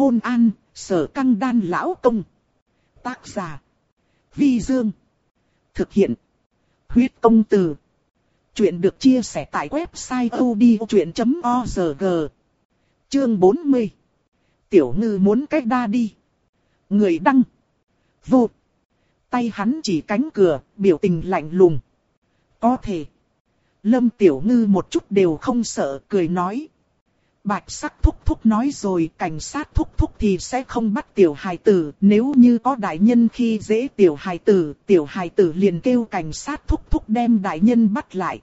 hôn an, sở căng đan lão công. Tác giả. Vi Dương. Thực hiện. Huyết công từ. Chuyện được chia sẻ tại website odchuyện.org. Chương 40. Tiểu ngư muốn cách đa đi. Người đăng. Vô. Tay hắn chỉ cánh cửa, biểu tình lạnh lùng. Có thể. Lâm Tiểu Ngư một chút đều không sợ, cười nói. Bạch sắc thúc thúc nói rồi, cảnh sát thúc thúc thì sẽ không bắt tiểu hài tử, nếu như có đại nhân khi dễ tiểu hài tử, tiểu hài tử liền kêu cảnh sát thúc thúc đem đại nhân bắt lại.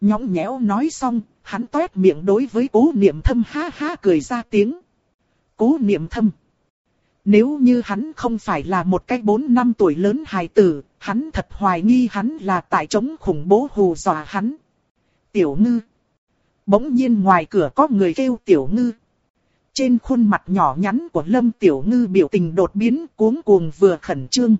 Nhõng nhẽo nói xong, hắn toét miệng đối với cố niệm thâm ha ha cười ra tiếng. Cố niệm thâm. Nếu như hắn không phải là một cái 4 năm tuổi lớn hài tử, hắn thật hoài nghi hắn là tại chống khủng bố hù dọa hắn. Tiểu ngư. Bỗng nhiên ngoài cửa có người kêu tiểu ngư. Trên khuôn mặt nhỏ nhắn của Lâm Tiểu Ngư biểu tình đột biến cuống cuồng vừa khẩn trương.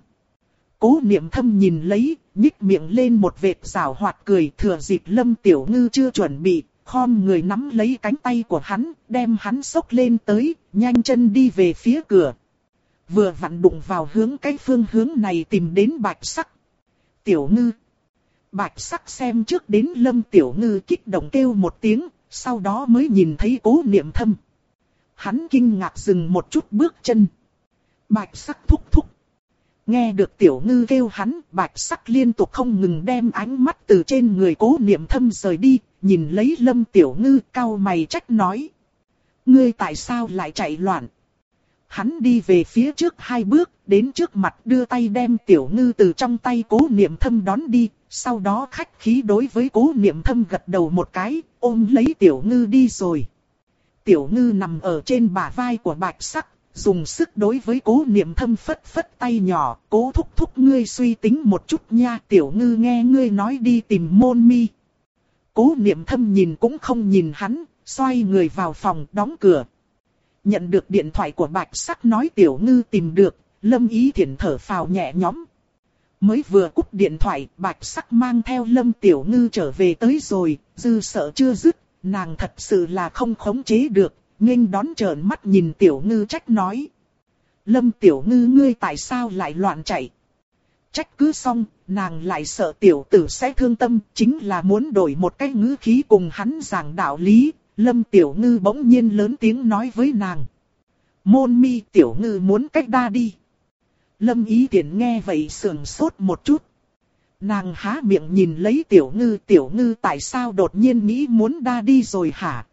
Cố niệm thâm nhìn lấy, nhích miệng lên một vệt rào hoạt cười thừa dịp Lâm Tiểu Ngư chưa chuẩn bị, khom người nắm lấy cánh tay của hắn, đem hắn sốc lên tới, nhanh chân đi về phía cửa. Vừa vặn đụng vào hướng cái phương hướng này tìm đến bạch sắc. Tiểu Ngư. Bạch sắc xem trước đến Lâm Tiểu Ngư kích động kêu một tiếng, sau đó mới nhìn thấy cố niệm thâm. Hắn kinh ngạc dừng một chút bước chân. Bạch sắc thúc thúc. Nghe được tiểu ngư kêu hắn, bạch sắc liên tục không ngừng đem ánh mắt từ trên người cố niệm thâm rời đi, nhìn lấy lâm tiểu ngư cao mày trách nói. Ngươi tại sao lại chạy loạn? Hắn đi về phía trước hai bước, đến trước mặt đưa tay đem tiểu ngư từ trong tay cố niệm thâm đón đi, sau đó khách khí đối với cố niệm thâm gật đầu một cái, ôm lấy tiểu ngư đi rồi. Tiểu ngư nằm ở trên bả vai của bạch sắc, dùng sức đối với cố niệm thâm phất phất tay nhỏ, cố thúc thúc ngươi suy tính một chút nha, tiểu ngư nghe ngươi nói đi tìm môn mi. Cố niệm thâm nhìn cũng không nhìn hắn, xoay người vào phòng đóng cửa. Nhận được điện thoại của bạch sắc nói tiểu ngư tìm được, lâm ý thiển thở phào nhẹ nhõm. Mới vừa cúp điện thoại, bạch sắc mang theo lâm tiểu ngư trở về tới rồi, dư sợ chưa dứt, nàng thật sự là không khống chế được, nghênh đón trợn mắt nhìn tiểu ngư trách nói. Lâm tiểu ngư ngươi tại sao lại loạn chạy? Trách cứ xong, nàng lại sợ tiểu tử sẽ thương tâm, chính là muốn đổi một cái ngữ khí cùng hắn giảng đạo lý. Lâm tiểu ngư bỗng nhiên lớn tiếng nói với nàng. Môn mi tiểu ngư muốn cách đa đi. Lâm ý tiện nghe vậy sườn sốt một chút. Nàng há miệng nhìn lấy tiểu ngư tiểu ngư tại sao đột nhiên nghĩ muốn đa đi rồi hả?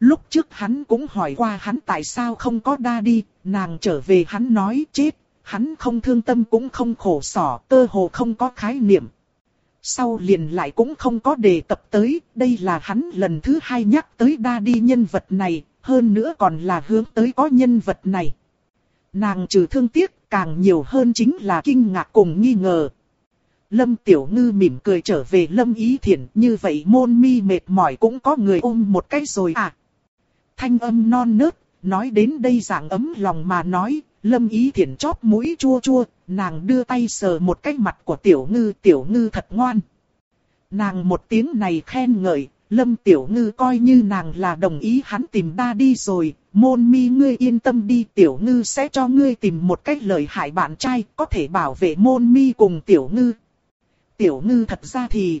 Lúc trước hắn cũng hỏi qua hắn tại sao không có đa đi, nàng trở về hắn nói chết, hắn không thương tâm cũng không khổ sở, cơ hồ không có khái niệm. Sau liền lại cũng không có đề cập tới, đây là hắn lần thứ hai nhắc tới đa đi nhân vật này, hơn nữa còn là hướng tới có nhân vật này. Nàng trừ thương tiếc, càng nhiều hơn chính là kinh ngạc cùng nghi ngờ. Lâm Tiểu Ngư mỉm cười trở về Lâm Ý Thiển, như vậy môn mi mệt mỏi cũng có người ôm một cái rồi à thanh âm non nớt, nói đến đây dạng ấm lòng mà nói, lâm ý thiển chóp mũi chua chua, nàng đưa tay sờ một cái mặt của tiểu ngư, tiểu ngư thật ngoan. Nàng một tiếng này khen ngợi, lâm tiểu ngư coi như nàng là đồng ý hắn tìm đa đi rồi, môn mi ngươi yên tâm đi tiểu ngư sẽ cho ngươi tìm một cách lợi hại bạn trai, có thể bảo vệ môn mi cùng tiểu ngư. Tiểu ngư thật ra thì...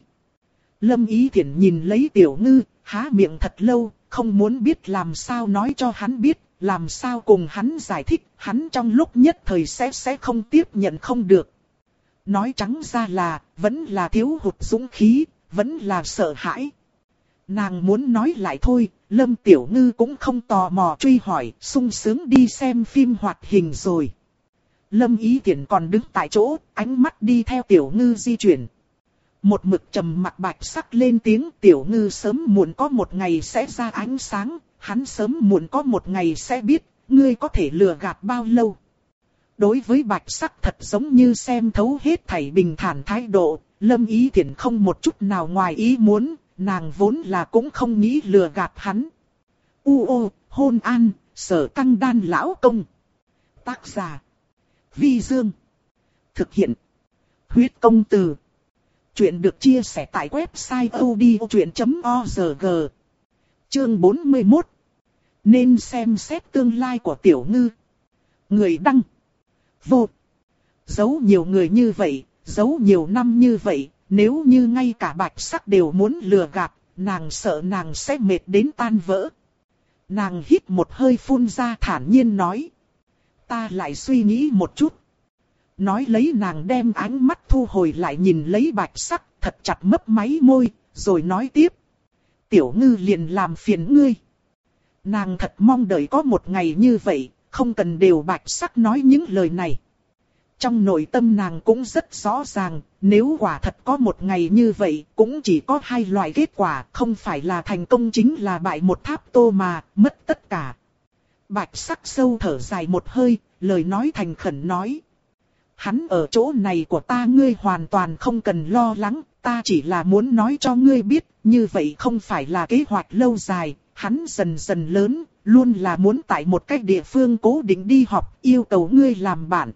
Lâm ý thiển nhìn lấy tiểu ngư, há miệng thật lâu, không muốn biết làm sao nói cho hắn biết, làm sao cùng hắn giải thích, hắn trong lúc nhất thời sẽ sẽ không tiếp nhận không được. Nói trắng ra là, vẫn là thiếu hụt dũng khí, vẫn là sợ hãi. Nàng muốn nói lại thôi, Lâm Tiểu Ngư cũng không tò mò truy hỏi, sung sướng đi xem phim hoạt hình rồi. Lâm Ý Tiễn còn đứng tại chỗ, ánh mắt đi theo Tiểu Ngư di chuyển, một mực trầm mặt bạch sắc lên tiếng tiểu ngư sớm muộn có một ngày sẽ ra ánh sáng, hắn sớm muộn có một ngày sẽ biết, ngươi có thể lừa gạt bao lâu. Đối với bạch sắc thật giống như xem thấu hết thảy bình thản thái độ, lâm ý Thiển không một chút nào ngoài ý muốn, nàng vốn là cũng không nghĩ lừa gạt hắn. U ô, hôn an, sở căng đan lão công. Tác giả. Vi Dương. Thực hiện. Huyết công từ. Chuyện được chia sẻ tại website odchuyện.org Chương 41 Nên xem xét tương lai của tiểu ngư. Người đăng. Vô. Giấu nhiều người như vậy, giấu nhiều năm như vậy, nếu như ngay cả bạch sắc đều muốn lừa gạt, nàng sợ nàng sẽ mệt đến tan vỡ. Nàng hít một hơi phun ra thản nhiên nói. Ta lại suy nghĩ một chút. Nói lấy nàng đem ánh mắt thu hồi lại nhìn lấy bạch sắc, thật chặt mấp máy môi, rồi nói tiếp. Tiểu ngư liền làm phiền ngươi. Nàng thật mong đợi có một ngày như vậy, không cần đều bạch sắc nói những lời này. Trong nội tâm nàng cũng rất rõ ràng, nếu quả thật có một ngày như vậy, cũng chỉ có hai loại kết quả, không phải là thành công chính là bại một tháp tô mà, mất tất cả. Bạch sắc sâu thở dài một hơi, lời nói thành khẩn nói. Hắn ở chỗ này của ta ngươi hoàn toàn không cần lo lắng, ta chỉ là muốn nói cho ngươi biết, như vậy không phải là kế hoạch lâu dài, hắn dần dần lớn, luôn là muốn tại một cách địa phương cố định đi học, yêu cầu ngươi làm bạn.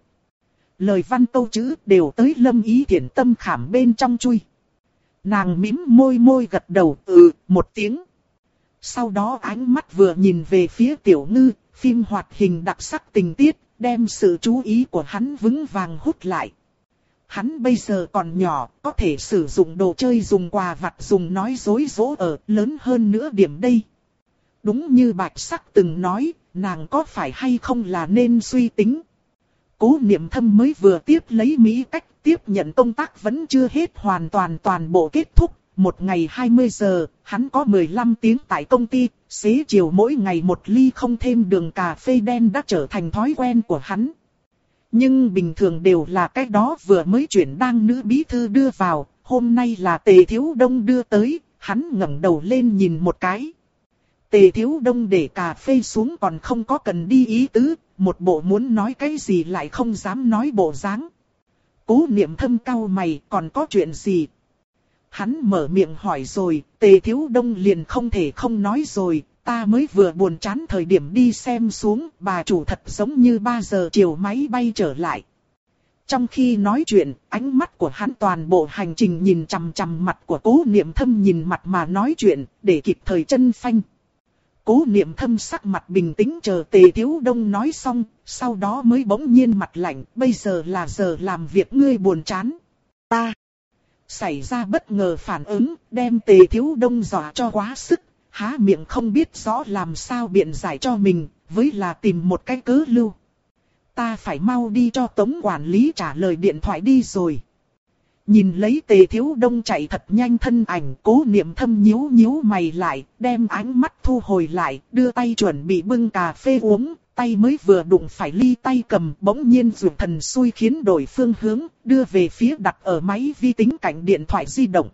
Lời văn câu chữ đều tới lâm ý thiện tâm khảm bên trong chui. Nàng mím môi môi gật đầu ừ, một tiếng. Sau đó ánh mắt vừa nhìn về phía tiểu ngư, phim hoạt hình đặc sắc tình tiết, đem sự chú ý của hắn vững vàng hút lại. Hắn bây giờ còn nhỏ, có thể sử dụng đồ chơi dùng quà vặt dùng nói dối dỗ ở lớn hơn nữa điểm đây. Đúng như bạch sắc từng nói, nàng có phải hay không là nên suy tính. Cố niệm thâm mới vừa tiếp lấy Mỹ cách tiếp nhận công tác vẫn chưa hết hoàn toàn toàn bộ kết thúc. Một ngày 20 giờ, hắn có 15 tiếng tại công ty, xế chiều mỗi ngày một ly không thêm đường cà phê đen đã trở thành thói quen của hắn. Nhưng bình thường đều là cái đó vừa mới chuyển đang nữ bí thư đưa vào, hôm nay là tề thiếu đông đưa tới, hắn ngẩng đầu lên nhìn một cái. Tề thiếu đông để cà phê xuống còn không có cần đi ý tứ, một bộ muốn nói cái gì lại không dám nói bộ dáng. Cố niệm thâm cao mày còn có chuyện gì? Hắn mở miệng hỏi rồi, tề thiếu đông liền không thể không nói rồi, ta mới vừa buồn chán thời điểm đi xem xuống, bà chủ thật giống như 3 giờ chiều máy bay trở lại. Trong khi nói chuyện, ánh mắt của hắn toàn bộ hành trình nhìn chằm chằm mặt của cố niệm thâm nhìn mặt mà nói chuyện, để kịp thời chân phanh. Cố niệm thâm sắc mặt bình tĩnh chờ tề thiếu đông nói xong, sau đó mới bỗng nhiên mặt lạnh, bây giờ là giờ làm việc ngươi buồn chán. Ta xảy ra bất ngờ phản ứng, đem tề thiếu đông dọa cho quá sức, há miệng không biết rõ làm sao biện giải cho mình, với là tìm một cái cớ lưu. Ta phải mau đi cho tống quản lý trả lời điện thoại đi rồi. Nhìn lấy tề thiếu đông chạy thật nhanh thân ảnh, cố niệm thâm nhíu nhíu mày lại, đem ánh mắt thu hồi lại, đưa tay chuẩn bị bưng cà phê uống, tay mới vừa đụng phải ly tay cầm, bỗng nhiên rụt thần xui khiến đổi phương hướng, đưa về phía đặt ở máy vi tính cạnh điện thoại di động.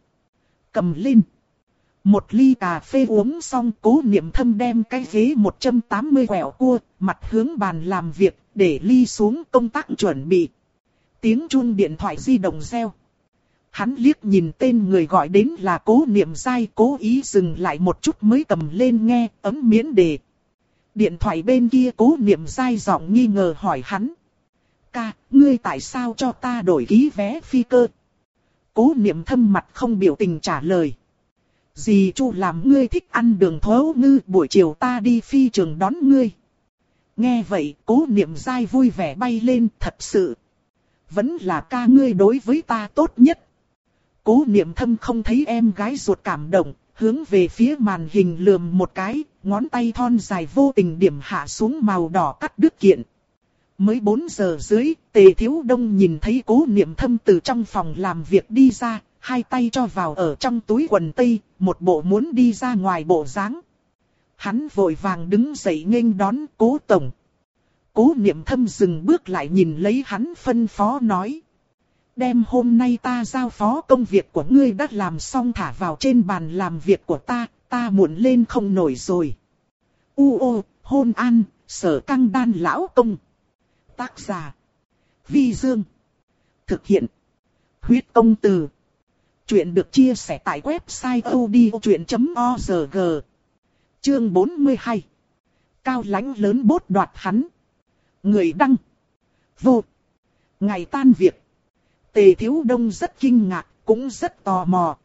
Cầm lên. Một ly cà phê uống xong cố niệm thâm đem cái ghế 180 quẹo cua, mặt hướng bàn làm việc, để ly xuống công tác chuẩn bị. Tiếng chuông điện thoại di động reo. Hắn liếc nhìn tên người gọi đến là cố niệm dai cố ý dừng lại một chút mới cầm lên nghe ấm miễn đề. Điện thoại bên kia cố niệm dai giọng nghi ngờ hỏi hắn. Ca, ngươi tại sao cho ta đổi ký vé phi cơ? Cố niệm thâm mặt không biểu tình trả lời. Dì chu làm ngươi thích ăn đường thố ngư buổi chiều ta đi phi trường đón ngươi. Nghe vậy cố niệm dai vui vẻ bay lên thật sự. Vẫn là ca ngươi đối với ta tốt nhất. Cố niệm thâm không thấy em gái ruột cảm động, hướng về phía màn hình lườm một cái, ngón tay thon dài vô tình điểm hạ xuống màu đỏ cắt đứt kiện. Mới 4 giờ dưới, tề thiếu đông nhìn thấy cố niệm thâm từ trong phòng làm việc đi ra, hai tay cho vào ở trong túi quần tây, một bộ muốn đi ra ngoài bộ dáng. Hắn vội vàng đứng dậy nghênh đón cố tổng. Cố niệm thâm dừng bước lại nhìn lấy hắn phân phó nói. Đem hôm nay ta giao phó công việc của ngươi đã làm xong thả vào trên bàn làm việc của ta, ta muộn lên không nổi rồi. U ô, hôn an, sở căng đan lão công. Tác giả. Vi Dương. Thực hiện. Huyết công từ. Chuyện được chia sẻ tại website odchuyện.org. Chương 42. Cao lãnh lớn bốt đoạt hắn. Người đăng. Vô. Ngày tan việc. Tề Thiếu Đông rất kinh ngạc, cũng rất tò mò.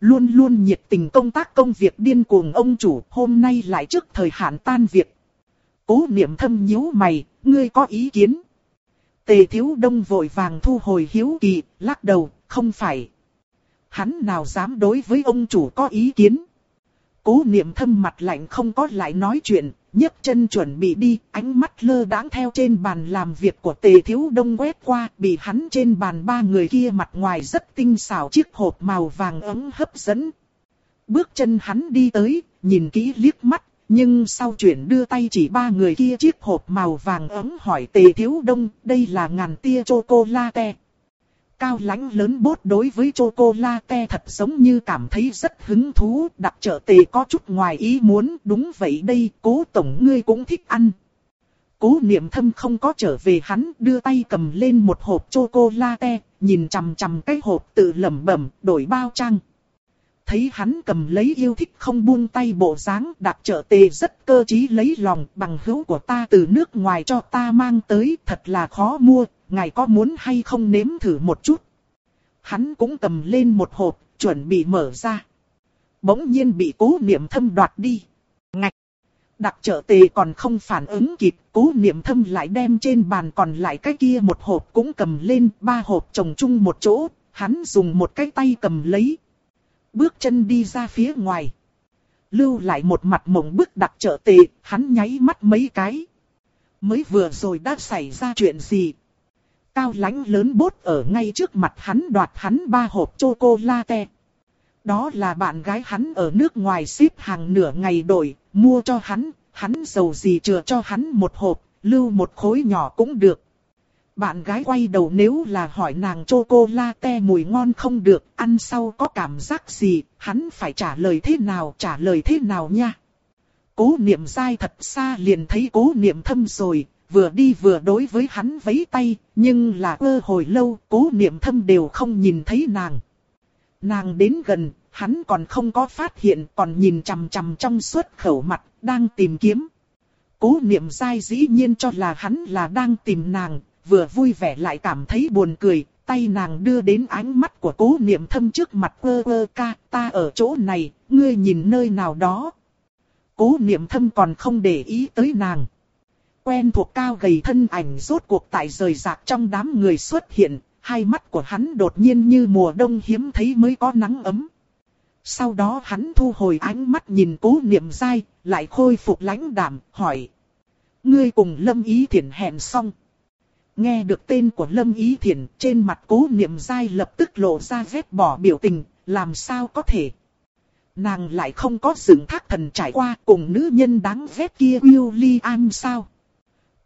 luôn luôn nhiệt tình công tác công việc điên cuồng ông chủ, hôm nay lại trước thời hạn tan việc. Cố niệm thâm nhíu mày, ngươi có ý kiến? Tề thiếu đông vội vàng thu hồi hiếu kỳ, lắc đầu, không phải. Hắn nào dám đối với ông chủ có ý kiến? Cố niệm thâm mặt lạnh không có lại nói chuyện, nhấc chân chuẩn bị đi, ánh mắt lơ đãng theo trên bàn làm việc của tề thiếu đông quét qua, bị hắn trên bàn ba người kia mặt ngoài rất tinh xảo chiếc hộp màu vàng ấm hấp dẫn. Bước chân hắn đi tới, nhìn kỹ liếc mắt, nhưng sau chuyển đưa tay chỉ ba người kia chiếc hộp màu vàng ấm hỏi tề thiếu đông, đây là ngàn tia chocolate. Cao lãnh lớn bốt đối với chocolate thật giống như cảm thấy rất hứng thú, đặc trợ tề có chút ngoài ý muốn, đúng vậy đây, cố tổng ngươi cũng thích ăn. Cố niệm thâm không có trở về hắn, đưa tay cầm lên một hộp chocolate, nhìn chằm chằm cái hộp tự lẩm bẩm, đổi bao trang. Thấy hắn cầm lấy yêu thích không buông tay bộ dáng, đặc trợ tề rất cơ trí lấy lòng, bằng hữu của ta từ nước ngoài cho ta mang tới, thật là khó mua, ngài có muốn hay không nếm thử một chút. Hắn cũng cầm lên một hộp, chuẩn bị mở ra. Bỗng nhiên bị cố niệm thâm đoạt đi. Ngạch! Đặc trợ tề còn không phản ứng kịp, cố niệm thâm lại đem trên bàn còn lại cái kia một hộp cũng cầm lên, ba hộp chồng chung một chỗ, hắn dùng một cái tay cầm lấy. Bước chân đi ra phía ngoài. Lưu lại một mặt mộng bức đặc trợ tề, hắn nháy mắt mấy cái. Mới vừa rồi đã xảy ra chuyện gì, Cao lãnh lớn bốt ở ngay trước mặt hắn đoạt hắn ba hộp chocolate. Đó là bạn gái hắn ở nước ngoài ship hàng nửa ngày đổi, mua cho hắn, hắn giàu gì chừa cho hắn một hộp, lưu một khối nhỏ cũng được. Bạn gái quay đầu nếu là hỏi nàng chocolate mùi ngon không được, ăn sau có cảm giác gì, hắn phải trả lời thế nào, trả lời thế nào nha. Cố niệm dai thật xa liền thấy cố niệm thâm rồi, vừa đi vừa đối với hắn vẫy tay, nhưng là ơ hồi lâu, cố niệm thâm đều không nhìn thấy nàng. Nàng đến gần, hắn còn không có phát hiện, còn nhìn chằm chằm trong suốt khẩu mặt, đang tìm kiếm. Cố niệm sai dĩ nhiên cho là hắn là đang tìm nàng, vừa vui vẻ lại cảm thấy buồn cười, tay nàng đưa đến ánh mắt của cố niệm thâm trước mặt ơ ơ ca, ta ở chỗ này, ngươi nhìn nơi nào đó. Cố niệm thâm còn không để ý tới nàng quen thuộc cao gầy thân ảnh rốt cuộc tại rời rạc trong đám người xuất hiện, hai mắt của hắn đột nhiên như mùa đông hiếm thấy mới có nắng ấm. Sau đó hắn thu hồi ánh mắt nhìn cố niệm dai, lại khôi phục lãnh đạm, hỏi. Ngươi cùng Lâm Ý Thiển hẹn xong. Nghe được tên của Lâm Ý Thiển, trên mặt cố niệm dai lập tức lộ ra vết bỏ biểu tình, làm sao có thể. Nàng lại không có dựng thác thần trải qua cùng nữ nhân đáng ghét kia William sao.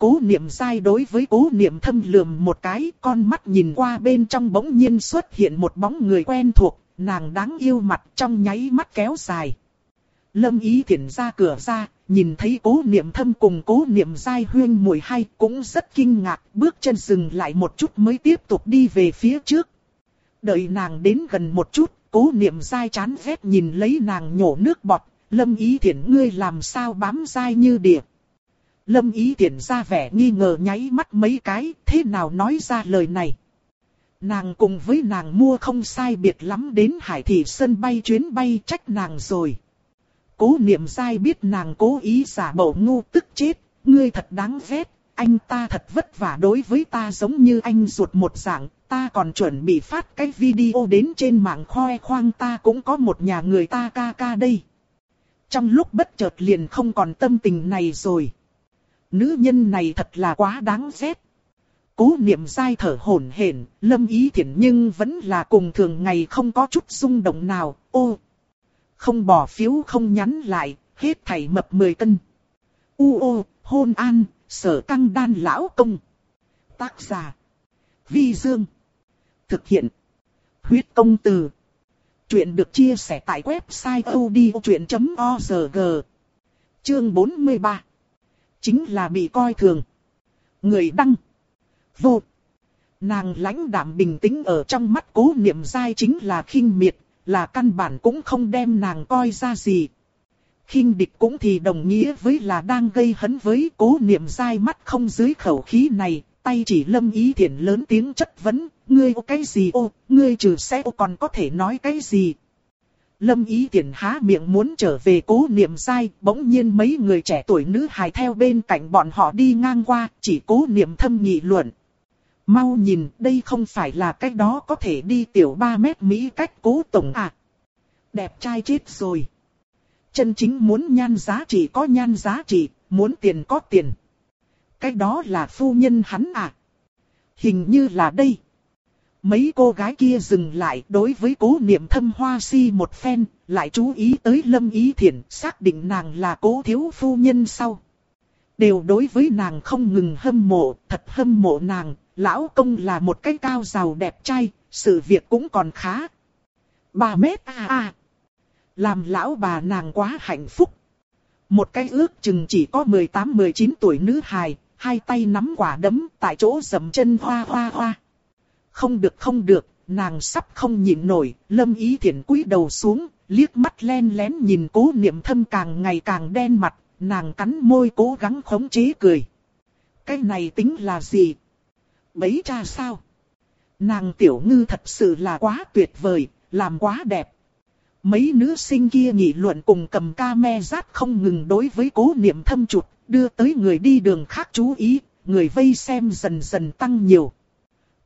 Cố niệm sai đối với cố niệm thâm lườm một cái, con mắt nhìn qua bên trong bỗng nhiên xuất hiện một bóng người quen thuộc, nàng đáng yêu mặt trong nháy mắt kéo dài. Lâm ý thiển ra cửa ra, nhìn thấy cố niệm thâm cùng cố niệm Sai huyên mùi hay cũng rất kinh ngạc, bước chân dừng lại một chút mới tiếp tục đi về phía trước. Đợi nàng đến gần một chút, cố niệm Sai chán ghét nhìn lấy nàng nhổ nước bọt, lâm ý thiển ngươi làm sao bám dai như điệp. Lâm ý tiện ra vẻ nghi ngờ nháy mắt mấy cái, thế nào nói ra lời này. Nàng cùng với nàng mua không sai biệt lắm đến hải thị sân bay chuyến bay trách nàng rồi. Cố niệm sai biết nàng cố ý giả bộ ngu tức chết, ngươi thật đáng ghét, anh ta thật vất vả đối với ta giống như anh ruột một dạng, ta còn chuẩn bị phát cái video đến trên mạng khoe khoang ta cũng có một nhà người ta ca ca đây. Trong lúc bất chợt liền không còn tâm tình này rồi. Nữ nhân này thật là quá đáng ghét. Cố niệm dai thở hổn hển, lâm ý thiện nhưng vẫn là cùng thường ngày không có chút rung động nào, ô. Không bỏ phiếu không nhắn lại, hết thảy mập 10 cân. U ô, hôn an, sở căng đan lão công. Tác giả. Vi Dương. Thực hiện. Huyết công từ. Chuyện được chia sẻ tại website odchuyện.org. Chương 43 chính là bị coi thường. Người đăng. Vô. Nàng lãnh đạm bình tĩnh ở trong mắt cố niệm dai chính là khinh miệt, là căn bản cũng không đem nàng coi ra gì. khinh địch cũng thì đồng nghĩa với là đang gây hấn với cố niệm dai mắt không dưới khẩu khí này, tay chỉ lâm ý thiện lớn tiếng chất vấn, ngươi ô cái gì ô, ngươi trừ xe ô còn có thể nói cái gì. Lâm ý tiền há miệng muốn trở về cố niệm sai bỗng nhiên mấy người trẻ tuổi nữ hài theo bên cạnh bọn họ đi ngang qua, chỉ cố niệm thâm nghị luận. Mau nhìn, đây không phải là cách đó có thể đi tiểu 3 mét Mỹ cách cố tổng à. Đẹp trai chết rồi. Chân chính muốn nhan giá trị có nhan giá trị, muốn tiền có tiền. Cái đó là phu nhân hắn à. Hình như là đây. Mấy cô gái kia dừng lại đối với cố niệm thâm hoa si một phen, lại chú ý tới lâm ý thiện, xác định nàng là cố thiếu phu nhân sau. Đều đối với nàng không ngừng hâm mộ, thật hâm mộ nàng, lão công là một cái cao giàu đẹp trai, sự việc cũng còn khá. bà mét à à. Làm lão bà nàng quá hạnh phúc. Một cái ước chừng chỉ có 18-19 tuổi nữ hài, hai tay nắm quả đấm tại chỗ dầm chân hoa hoa hoa. Không được không được, nàng sắp không nhịn nổi, lâm ý thiện cúi đầu xuống, liếc mắt len lén nhìn cố niệm thâm càng ngày càng đen mặt, nàng cắn môi cố gắng khống chế cười. Cái này tính là gì? Bấy cha sao? Nàng tiểu ngư thật sự là quá tuyệt vời, làm quá đẹp. Mấy nữ sinh kia nghị luận cùng cầm ca me rát không ngừng đối với cố niệm thâm chụt, đưa tới người đi đường khác chú ý, người vây xem dần dần tăng nhiều.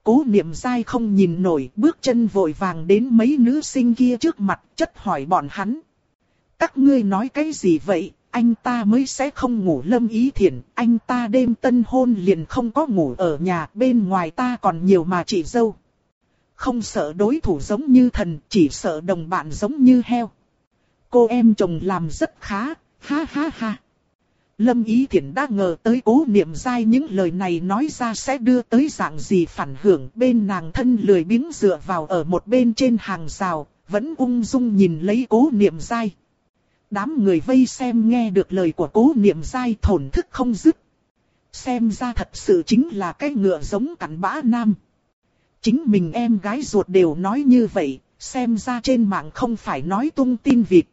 Cố niệm dai không nhìn nổi, bước chân vội vàng đến mấy nữ sinh kia trước mặt, chất hỏi bọn hắn. Các ngươi nói cái gì vậy, anh ta mới sẽ không ngủ lâm ý thiện, anh ta đêm tân hôn liền không có ngủ ở nhà, bên ngoài ta còn nhiều mà chị dâu. Không sợ đối thủ giống như thần, chỉ sợ đồng bạn giống như heo. Cô em chồng làm rất khá, ha ha ha. Lâm Ý Thiển đã ngờ tới cố niệm dai những lời này nói ra sẽ đưa tới dạng gì phản hưởng bên nàng thân lười biếng dựa vào ở một bên trên hàng rào, vẫn ung dung nhìn lấy cố niệm dai. Đám người vây xem nghe được lời của cố niệm dai thổn thức không dứt. Xem ra thật sự chính là cái ngựa giống cắn bã nam. Chính mình em gái ruột đều nói như vậy, xem ra trên mạng không phải nói tung tin vịt.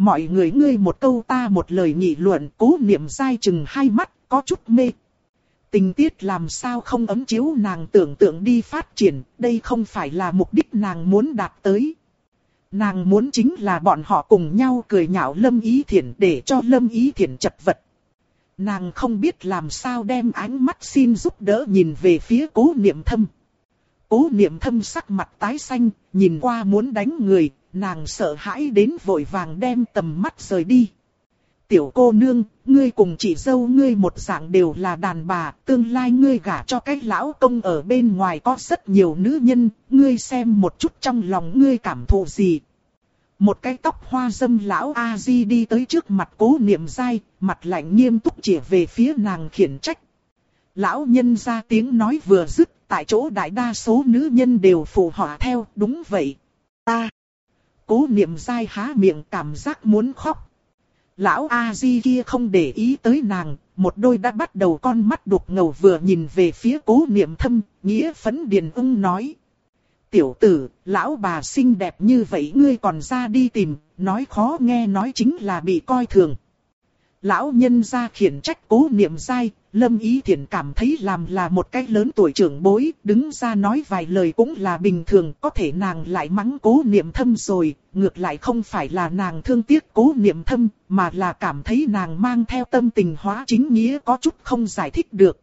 Mọi người ngươi một câu ta một lời nghị luận cố niệm dai chừng hai mắt, có chút mê. Tình tiết làm sao không ấm chiếu nàng tưởng tượng đi phát triển, đây không phải là mục đích nàng muốn đạt tới. Nàng muốn chính là bọn họ cùng nhau cười nhạo Lâm Ý Thiển để cho Lâm Ý Thiển chật vật. Nàng không biết làm sao đem ánh mắt xin giúp đỡ nhìn về phía cố niệm thâm. Cố niệm thâm sắc mặt tái xanh, nhìn qua muốn đánh người, nàng sợ hãi đến vội vàng đem tầm mắt rời đi. Tiểu cô nương, ngươi cùng chị dâu ngươi một dạng đều là đàn bà, tương lai ngươi gả cho cái lão công ở bên ngoài có rất nhiều nữ nhân, ngươi xem một chút trong lòng ngươi cảm thụ gì. Một cái tóc hoa dâm lão A-di đi tới trước mặt cố niệm dai, mặt lạnh nghiêm túc chỉ về phía nàng khiển trách. Lão nhân ra tiếng nói vừa dứt, tại chỗ đại đa số nữ nhân đều phụ họa theo, đúng vậy. Ta. Cố niệm dai há miệng cảm giác muốn khóc. Lão A-di kia không để ý tới nàng, một đôi đã bắt đầu con mắt đục ngầu vừa nhìn về phía cố niệm thâm, nghĩa phấn điền ung nói. Tiểu tử, lão bà xinh đẹp như vậy ngươi còn ra đi tìm, nói khó nghe nói chính là bị coi thường. Lão nhân ra khiển trách cố niệm dai, Lâm Ý Thiển cảm thấy làm là một cái lớn tuổi trưởng bối, đứng ra nói vài lời cũng là bình thường, có thể nàng lại mắng cố niệm thâm rồi, ngược lại không phải là nàng thương tiếc cố niệm thâm, mà là cảm thấy nàng mang theo tâm tình hóa chính nghĩa có chút không giải thích được.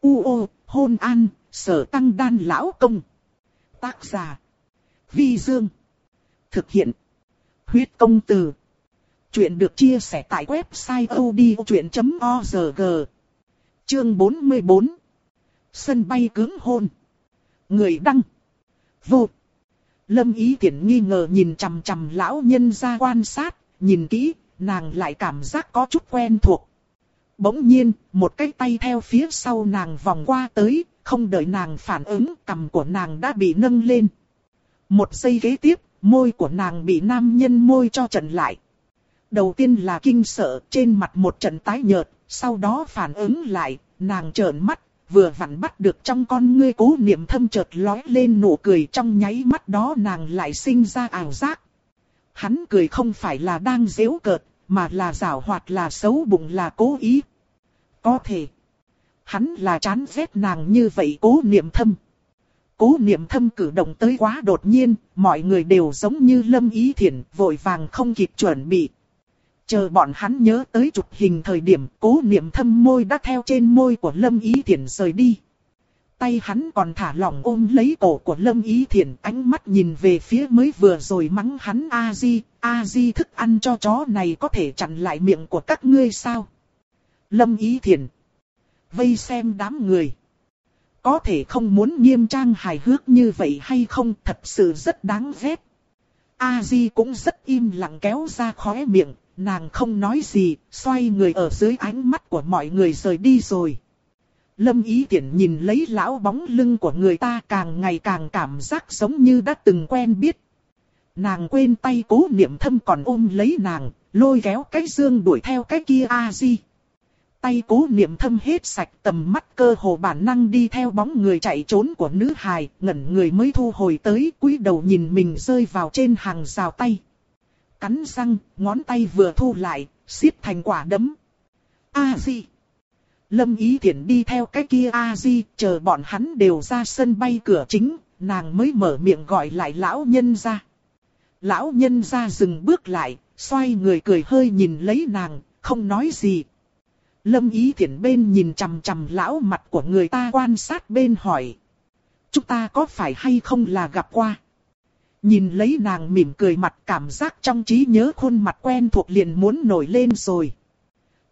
U ô, hôn an, sở tăng đan lão công. Tác giả. Vi Dương. Thực hiện. Huyết công từ. Chuyện được chia sẻ tại website odchuyện.org. Chương 44. Sân bay cứng hôn. Người đăng. Vô. Lâm ý tiện nghi ngờ nhìn chằm chằm lão nhân ra quan sát, nhìn kỹ, nàng lại cảm giác có chút quen thuộc. Bỗng nhiên, một cái tay theo phía sau nàng vòng qua tới, không đợi nàng phản ứng, cầm của nàng đã bị nâng lên. Một giây kế tiếp, môi của nàng bị nam nhân môi cho trận lại. Đầu tiên là kinh sợ, trên mặt một trận tái nhợt, sau đó phản ứng lại, nàng trợn mắt, vừa vặn bắt được trong con ngươi cố niệm thâm chợt lói lên nụ cười trong nháy mắt đó nàng lại sinh ra ảo giác. Hắn cười không phải là đang dễu cợt, mà là rảo hoạt là xấu bụng là cố ý. Có thể, hắn là chán ghét nàng như vậy cố niệm thâm. cố niệm thâm cử động tới quá đột nhiên, mọi người đều giống như lâm ý thiện, vội vàng không kịp chuẩn bị. Chờ bọn hắn nhớ tới chụp hình thời điểm cố niệm thâm môi đã theo trên môi của lâm ý Thiển rời đi. Tay hắn còn thả lỏng ôm lấy cổ của lâm ý Thiển ánh mắt nhìn về phía mới vừa rồi mắng hắn A-di, A-di thức ăn cho chó này có thể chặn lại miệng của các ngươi sao? Lâm ý Thiển Vây xem đám người. Có thể không muốn nghiêm trang hài hước như vậy hay không thật sự rất đáng ghét. A Di cũng rất im lặng kéo ra khóe miệng, nàng không nói gì, xoay người ở dưới ánh mắt của mọi người rời đi rồi. Lâm Ý Tiễn nhìn lấy lão bóng lưng của người ta càng ngày càng cảm giác giống như đã từng quen biết. Nàng quên tay cố niệm thâm còn ôm lấy nàng, lôi kéo cái dương đuổi theo cái kia A Di tay cố niệm thâm hết sạch tầm mắt cơ hồ bản năng đi theo bóng người chạy trốn của nữ hài, ngẩn người mới thu hồi tới cúi đầu nhìn mình rơi vào trên hàng rào tay. Cắn răng, ngón tay vừa thu lại, xiết thành quả đấm. A di. Lâm ý thiện đi theo cái kia A di, chờ bọn hắn đều ra sân bay cửa chính, nàng mới mở miệng gọi lại lão nhân ra. Lão nhân ra dừng bước lại, xoay người cười hơi nhìn lấy nàng, không nói gì, Lâm ý thiện bên nhìn chằm chằm lão mặt của người ta quan sát bên hỏi. Chúng ta có phải hay không là gặp qua? Nhìn lấy nàng mỉm cười mặt cảm giác trong trí nhớ khuôn mặt quen thuộc liền muốn nổi lên rồi.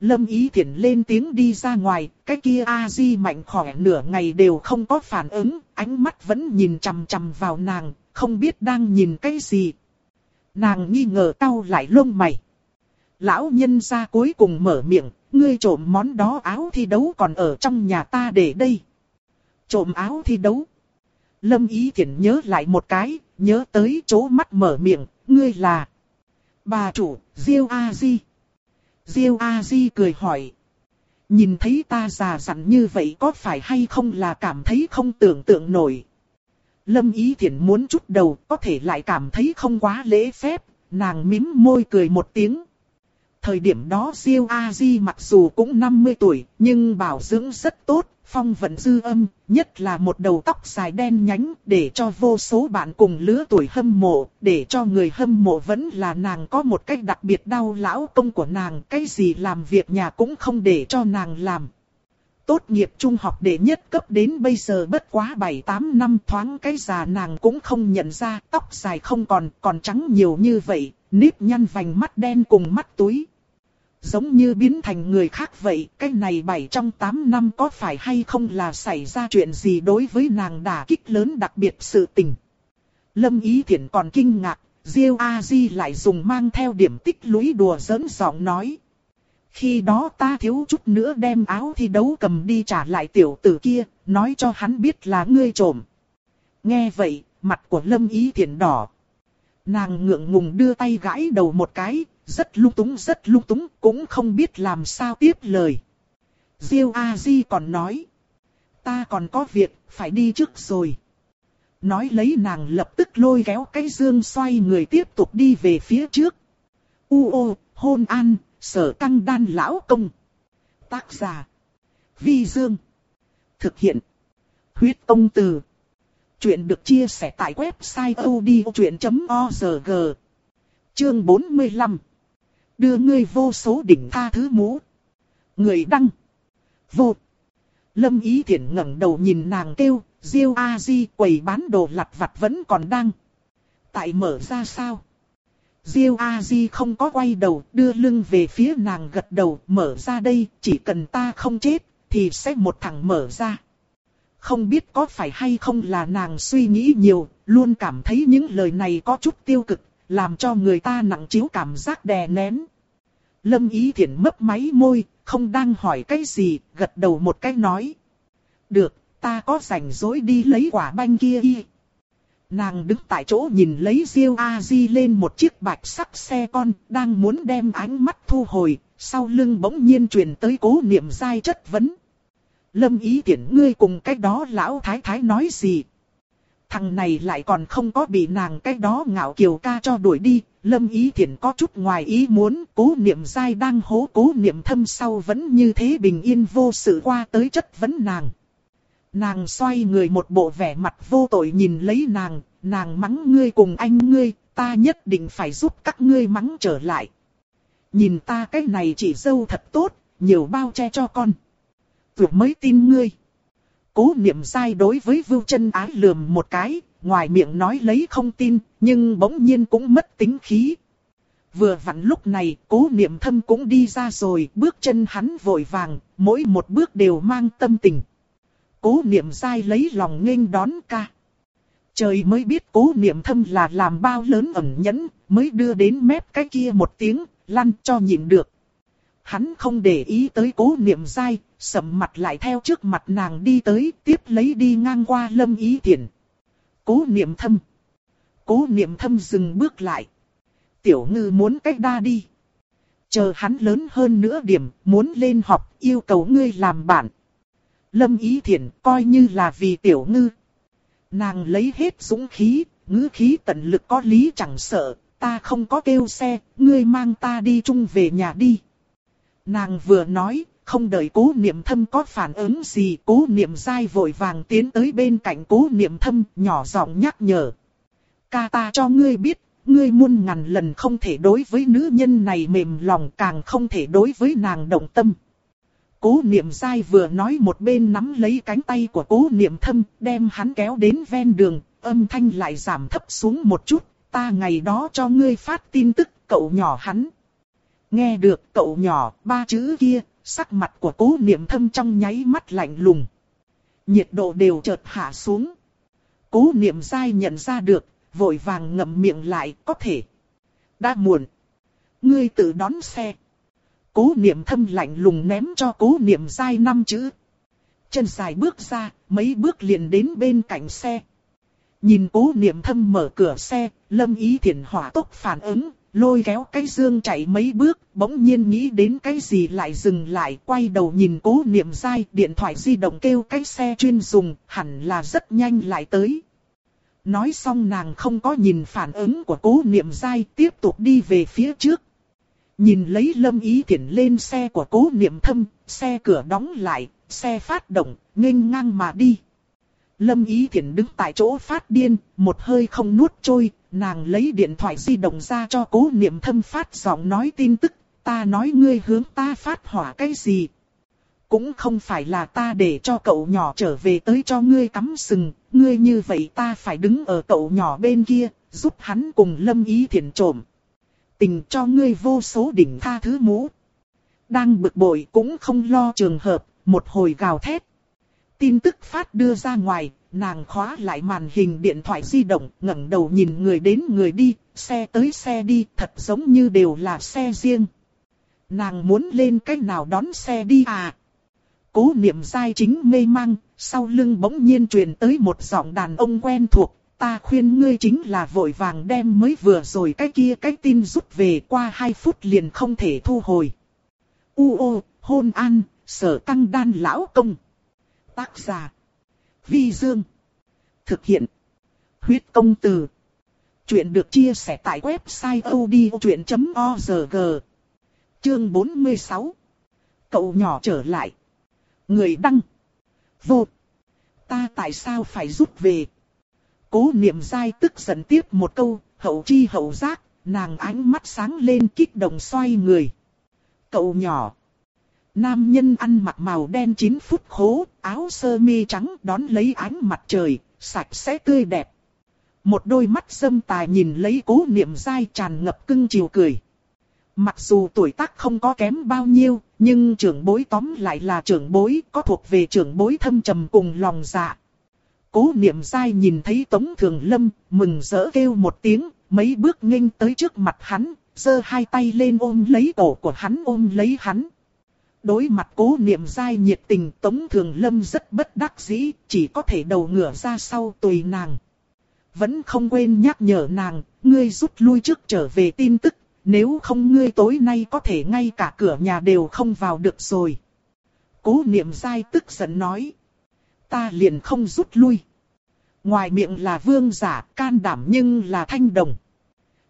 Lâm ý Thiển lên tiếng đi ra ngoài, cái kia A-di mạnh khỏe nửa ngày đều không có phản ứng, ánh mắt vẫn nhìn chằm chằm vào nàng, không biết đang nhìn cái gì. Nàng nghi ngờ tao lại lông mày. Lão nhân ra cuối cùng mở miệng, ngươi trộm món đó áo thi đấu còn ở trong nhà ta để đây. Trộm áo thi đấu. Lâm Ý Thiển nhớ lại một cái, nhớ tới chỗ mắt mở miệng, ngươi là bà chủ, Diêu A Di. Diêu A Di cười hỏi. Nhìn thấy ta già dặn như vậy có phải hay không là cảm thấy không tưởng tượng nổi. Lâm Ý Thiển muốn chút đầu có thể lại cảm thấy không quá lễ phép, nàng mím môi cười một tiếng. Thời điểm đó Diêu A Di mặc dù cũng 50 tuổi, nhưng bảo dưỡng rất tốt, phong vận dư âm, nhất là một đầu tóc dài đen nhánh, để cho vô số bạn cùng lứa tuổi hâm mộ, để cho người hâm mộ vẫn là nàng có một cách đặc biệt đau lão công của nàng, cái gì làm việc nhà cũng không để cho nàng làm. Tốt nghiệp trung học đệ nhất cấp đến bây giờ bất quá 7-8 năm thoáng cái già nàng cũng không nhận ra, tóc dài không còn, còn trắng nhiều như vậy, nếp nhăn vành mắt đen cùng mắt túi. Giống như biến thành người khác vậy, cái này bảy trong tám năm có phải hay không là xảy ra chuyện gì đối với nàng đả kích lớn đặc biệt sự tình. Lâm Ý Thiển còn kinh ngạc, Diêu A Di lại dùng mang theo điểm tích lũy đùa giỡn giọng nói. Khi đó ta thiếu chút nữa đem áo thi đấu cầm đi trả lại tiểu tử kia, nói cho hắn biết là ngươi trộm. Nghe vậy, mặt của Lâm Ý Thiển đỏ. Nàng ngượng ngùng đưa tay gãi đầu một cái, rất lung túng rất lung túng, cũng không biết làm sao tiếp lời. Diêu A Di còn nói, ta còn có việc, phải đi trước rồi. Nói lấy nàng lập tức lôi kéo cái dương xoay người tiếp tục đi về phía trước. U ô, hôn an, sở căng đan lão công. Tác giả. Vi Dương. Thực hiện. Huyết công từ. Chuyện được chia sẻ tại website odchuyện.org. Chương 45 đưa ngươi vô số đỉnh tha thứ mũ. Người đăng. Vô. Lâm Ý Thiển ngẩng đầu nhìn nàng kêu, Diêu A Di quầy bán đồ lặt vặt vẫn còn đang. Tại mở ra sao? Diêu A Di không có quay đầu, đưa lưng về phía nàng gật đầu, mở ra đây, chỉ cần ta không chết, thì sẽ một thằng mở ra. Không biết có phải hay không là nàng suy nghĩ nhiều, luôn cảm thấy những lời này có chút tiêu cực, làm cho người ta nặng chiếu cảm giác đè nén. Lâm Ý Thiển mấp máy môi, không đang hỏi cái gì, gật đầu một cái nói. Được, ta có rảnh rỗi đi lấy quả banh kia y. Nàng đứng tại chỗ nhìn lấy Diêu A Di lên một chiếc bạch sắc xe con, đang muốn đem ánh mắt thu hồi, sau lưng bỗng nhiên truyền tới cố niệm dai chất vấn. Lâm ý tiện ngươi cùng cái đó lão thái thái nói gì, Thằng này lại còn không có bị nàng cái đó ngạo kiều ca cho đuổi đi, lâm ý thiện có chút ngoài ý muốn, cố niệm dai đang hố cố niệm thâm sau vẫn như thế bình yên vô sự qua tới chất vấn nàng. Nàng xoay người một bộ vẻ mặt vô tội nhìn lấy nàng, nàng mắng ngươi cùng anh ngươi, ta nhất định phải giúp các ngươi mắng trở lại. Nhìn ta cái này chỉ dâu thật tốt, nhiều bao che cho con. Tuyệt mới tin ngươi. Cố niệm sai đối với vưu chân ái lườm một cái, ngoài miệng nói lấy không tin, nhưng bỗng nhiên cũng mất tính khí. Vừa vặn lúc này, cố niệm thâm cũng đi ra rồi, bước chân hắn vội vàng, mỗi một bước đều mang tâm tình. Cố niệm sai lấy lòng nghênh đón ca. Trời mới biết cố niệm thâm là làm bao lớn ẩn nhẫn, mới đưa đến mép cái kia một tiếng, lăn cho nhịn được. Hắn không để ý tới cố niệm dai, sầm mặt lại theo trước mặt nàng đi tới, tiếp lấy đi ngang qua lâm ý thiện. Cố niệm thâm. Cố niệm thâm dừng bước lại. Tiểu ngư muốn cách đa đi. Chờ hắn lớn hơn nữa điểm, muốn lên học, yêu cầu ngươi làm bạn. Lâm ý thiện coi như là vì tiểu ngư. Nàng lấy hết dũng khí, ngữ khí tận lực có lý chẳng sợ, ta không có kêu xe, ngươi mang ta đi chung về nhà đi. Nàng vừa nói, không đợi cố niệm thâm có phản ứng gì, cố niệm dai vội vàng tiến tới bên cạnh cố niệm thâm, nhỏ giọng nhắc nhở. Ca ta cho ngươi biết, ngươi muôn ngàn lần không thể đối với nữ nhân này mềm lòng càng không thể đối với nàng động tâm. Cố niệm dai vừa nói một bên nắm lấy cánh tay của cố niệm thâm, đem hắn kéo đến ven đường, âm thanh lại giảm thấp xuống một chút, ta ngày đó cho ngươi phát tin tức, cậu nhỏ hắn. Nghe được cậu nhỏ, ba chữ kia, sắc mặt của cố niệm thâm trong nháy mắt lạnh lùng. Nhiệt độ đều chợt hạ xuống. Cố niệm dai nhận ra được, vội vàng ngậm miệng lại, có thể. Đã muộn. Ngươi tự đón xe. Cố niệm thâm lạnh lùng ném cho cố niệm dai năm chữ. Chân dài bước ra, mấy bước liền đến bên cạnh xe. Nhìn cố niệm thâm mở cửa xe, lâm ý thiện hỏa tốc phản ứng, lôi kéo cái dương chạy mấy bước, bỗng nhiên nghĩ đến cái gì lại dừng lại, quay đầu nhìn cố niệm dai, điện thoại di động kêu cái xe chuyên dùng, hẳn là rất nhanh lại tới. Nói xong nàng không có nhìn phản ứng của cố niệm dai, tiếp tục đi về phía trước. Nhìn lấy lâm ý thiện lên xe của cố niệm thâm, xe cửa đóng lại, xe phát động, nghênh ngang mà đi. Lâm Ý Thiển đứng tại chỗ phát điên, một hơi không nuốt trôi, nàng lấy điện thoại di động ra cho cố niệm thâm phát giọng nói tin tức, ta nói ngươi hướng ta phát hỏa cái gì. Cũng không phải là ta để cho cậu nhỏ trở về tới cho ngươi cắm sừng, ngươi như vậy ta phải đứng ở cậu nhỏ bên kia, giúp hắn cùng Lâm Ý Thiển trộm. Tình cho ngươi vô số đỉnh tha thứ mũ. Đang bực bội cũng không lo trường hợp, một hồi gào thét, Tin tức phát đưa ra ngoài, nàng khóa lại màn hình điện thoại di động, ngẩng đầu nhìn người đến người đi, xe tới xe đi, thật giống như đều là xe riêng. Nàng muốn lên cách nào đón xe đi à? Cố niệm dai chính mê mang, sau lưng bỗng nhiên truyền tới một giọng đàn ông quen thuộc, ta khuyên ngươi chính là vội vàng đem mới vừa rồi cái kia cái tin rút về qua 2 phút liền không thể thu hồi. U ô, hôn an, sở tăng đan lão công. Tác giả. Vi Dương. Thực hiện. Huyết công từ. Chuyện được chia sẻ tại website odchuyện.org. Chương 46. Cậu nhỏ trở lại. Người đăng. Vô. Ta tại sao phải rút về? Cố niệm dai tức giận tiếp một câu, hậu chi hậu giác, nàng ánh mắt sáng lên kích động xoay người. Cậu nhỏ. Nam nhân ăn mặc màu đen 9 phút khố, áo sơ mi trắng đón lấy ánh mặt trời, sạch sẽ tươi đẹp. Một đôi mắt sâm tài nhìn lấy cố niệm dai tràn ngập cưng chiều cười. Mặc dù tuổi tác không có kém bao nhiêu, nhưng trưởng bối tóm lại là trưởng bối, có thuộc về trưởng bối thâm trầm cùng lòng dạ. Cố niệm dai nhìn thấy Tống Thường Lâm, mừng rỡ kêu một tiếng, mấy bước nghênh tới trước mặt hắn, giơ hai tay lên ôm lấy cổ của hắn ôm lấy hắn. Đối mặt cố niệm dai nhiệt tình Tống Thường Lâm rất bất đắc dĩ, chỉ có thể đầu ngửa ra sau tùy nàng. Vẫn không quên nhắc nhở nàng, ngươi rút lui trước trở về tin tức, nếu không ngươi tối nay có thể ngay cả cửa nhà đều không vào được rồi. Cố niệm dai tức giận nói, ta liền không rút lui. Ngoài miệng là vương giả, can đảm nhưng là thanh đồng.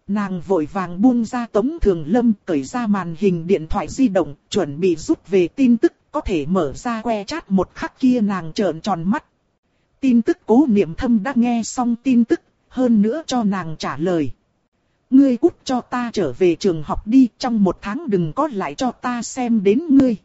Nàng vội vàng buông ra tống thường lâm cởi ra màn hình điện thoại di động, chuẩn bị rút về tin tức, có thể mở ra que chat một khắc kia nàng trợn tròn mắt. Tin tức cố niệm thâm đã nghe xong tin tức, hơn nữa cho nàng trả lời. Ngươi cút cho ta trở về trường học đi, trong một tháng đừng có lại cho ta xem đến ngươi.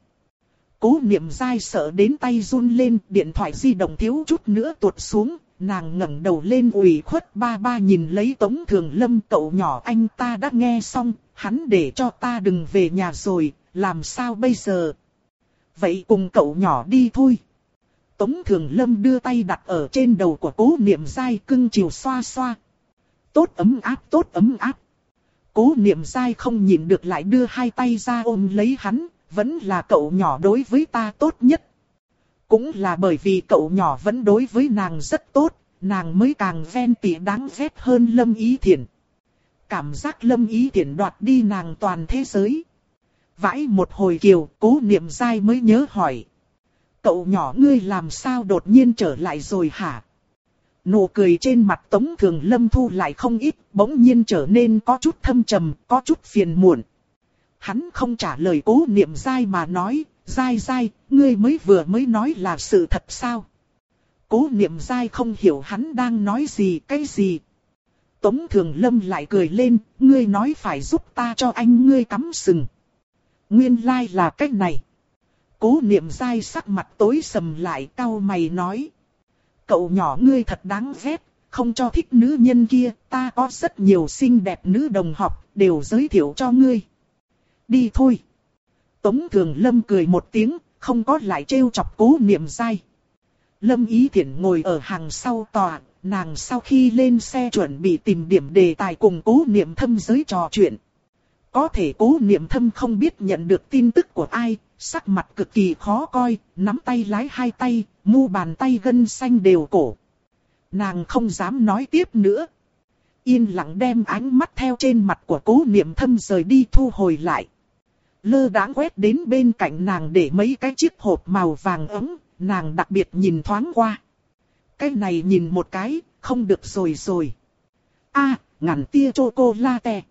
Cố niệm dai sợ đến tay run lên, điện thoại di động thiếu chút nữa tuột xuống, nàng ngẩng đầu lên ủy khuất ba ba nhìn lấy tống thường lâm cậu nhỏ anh ta đã nghe xong, hắn để cho ta đừng về nhà rồi, làm sao bây giờ? Vậy cùng cậu nhỏ đi thôi. Tống Thường Lâm đưa tay đặt ở trên đầu của cố niệm dai cưng chiều xoa xoa. Tốt ấm áp, tốt ấm áp. Cố niệm dai không nhịn được lại đưa hai tay ra ôm lấy hắn, vẫn là cậu nhỏ đối với ta tốt nhất. Cũng là bởi vì cậu nhỏ vẫn đối với nàng rất tốt, nàng mới càng ven tỉ đáng ghét hơn Lâm Ý Thiển. Cảm giác Lâm Ý Thiển đoạt đi nàng toàn thế giới. Vãi một hồi kiều, cố niệm dai mới nhớ hỏi. Cậu nhỏ ngươi làm sao đột nhiên trở lại rồi hả? Nụ cười trên mặt Tống Thường Lâm thu lại không ít, bỗng nhiên trở nên có chút thâm trầm, có chút phiền muộn. Hắn không trả lời cố niệm dai mà nói, dai dai, ngươi mới vừa mới nói là sự thật sao? Cố niệm dai không hiểu hắn đang nói gì, cái gì. Tống Thường Lâm lại cười lên, ngươi nói phải giúp ta cho anh ngươi cắm sừng. Nguyên lai like là cách này. Cố niệm dai sắc mặt tối sầm lại cau mày nói. Cậu nhỏ ngươi thật đáng ghét, không cho thích nữ nhân kia, ta có rất nhiều xinh đẹp nữ đồng học, đều giới thiệu cho ngươi. Đi thôi. Tống Thường Lâm cười một tiếng, không có lại trêu chọc cố niệm dai. Lâm Ý Thiển ngồi ở hàng sau tòa, nàng sau khi lên xe chuẩn bị tìm điểm đề tài cùng cố niệm thâm giới trò chuyện. Có thể cố niệm thâm không biết nhận được tin tức của ai, sắc mặt cực kỳ khó coi, nắm tay lái hai tay, mu bàn tay gân xanh đều cổ. Nàng không dám nói tiếp nữa. Yên lặng đem ánh mắt theo trên mặt của cố niệm thâm rời đi thu hồi lại. Lơ đãng quét đến bên cạnh nàng để mấy cái chiếc hộp màu vàng ấm, nàng đặc biệt nhìn thoáng qua. Cái này nhìn một cái, không được rồi rồi. a ngàn tia chocolate.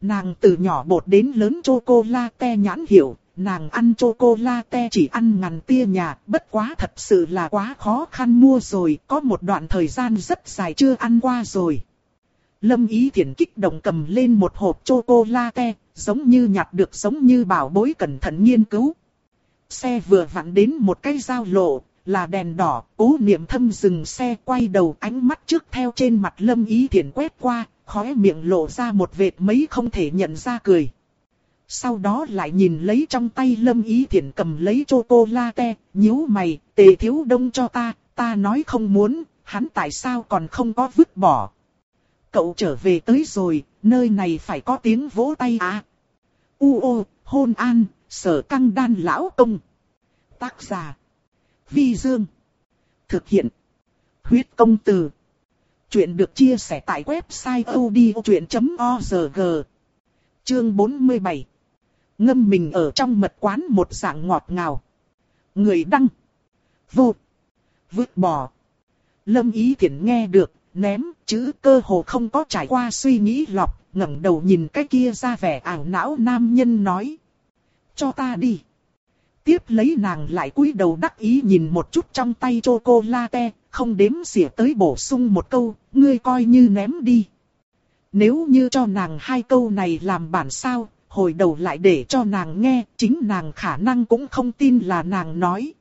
Nàng từ nhỏ bột đến lớn chocolate nhãn hiệu, nàng ăn chocolate chỉ ăn ngàn tia nhà, bất quá thật sự là quá khó khăn mua rồi, có một đoạn thời gian rất dài chưa ăn qua rồi. Lâm Ý Thiển kích động cầm lên một hộp chocolate, giống như nhặt được giống như bảo bối cẩn thận nghiên cứu. Xe vừa vặn đến một cái giao lộ, là đèn đỏ, cố niệm thâm dừng xe quay đầu ánh mắt trước theo trên mặt Lâm Ý Thiển quét qua, khóe miệng lộ ra một vệt mấy không thể nhận ra cười. Sau đó lại nhìn lấy trong tay Lâm Ý Thiển cầm lấy chocolate, nhíu mày, tề thiếu đông cho ta, ta nói không muốn, hắn tại sao còn không có vứt bỏ. Cậu trở về tới rồi, nơi này phải có tiếng vỗ tay à. U ô, hôn an, sở căng đan lão công. Tác giả. Vi Dương. Thực hiện. Huyết công từ. Chuyện được chia sẻ tại website odchuyện.org. Chương 47. Ngâm mình ở trong mật quán một dạng ngọt ngào. Người đăng. Vô. Vứt bỏ. Lâm ý thiện nghe được, ném, chữ cơ hồ không có trải qua suy nghĩ lọc, ngẩng đầu nhìn cái kia ra vẻ ảo não nam nhân nói. Cho ta đi. Tiếp lấy nàng lại cúi đầu đắc ý nhìn một chút trong tay chocolate, không đếm xỉa tới bổ sung một câu, ngươi coi như ném đi. Nếu như cho nàng hai câu này làm bản sao, hồi đầu lại để cho nàng nghe, chính nàng khả năng cũng không tin là nàng nói.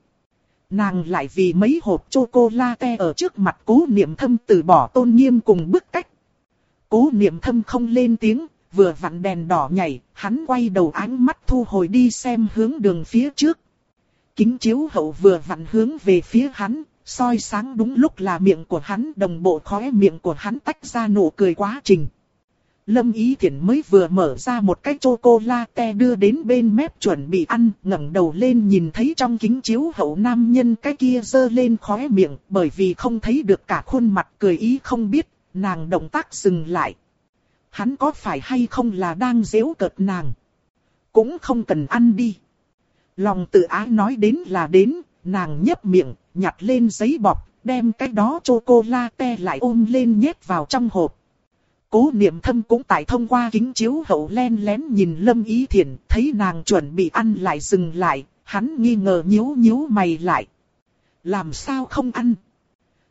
Nàng lại vì mấy hộp chocolate ở trước mặt cố niệm thâm từ bỏ tôn nghiêm cùng bức cách. Cố niệm thâm không lên tiếng, vừa vặn đèn đỏ nhảy, hắn quay đầu ánh mắt thu hồi đi xem hướng đường phía trước. Kính chiếu hậu vừa vặn hướng về phía hắn, soi sáng đúng lúc là miệng của hắn đồng bộ khóe miệng của hắn tách ra nụ cười quá trình. Lâm Ý Thiển mới vừa mở ra một cái chocolate đưa đến bên mép chuẩn bị ăn, ngẩng đầu lên nhìn thấy trong kính chiếu hậu nam nhân cái kia dơ lên khóe miệng, bởi vì không thấy được cả khuôn mặt cười ý không biết, nàng động tác dừng lại. Hắn có phải hay không là đang dễu cợt nàng? Cũng không cần ăn đi. Lòng tự ái nói đến là đến, nàng nhấp miệng, nhặt lên giấy bọc, đem cái đó chocolate lại ôm lên nhét vào trong hộp. Cố niệm thâm cũng tại thông qua kính chiếu hậu len lén nhìn Lâm Ý Thiển, thấy nàng chuẩn bị ăn lại dừng lại, hắn nghi ngờ nhíu nhíu mày lại. Làm sao không ăn?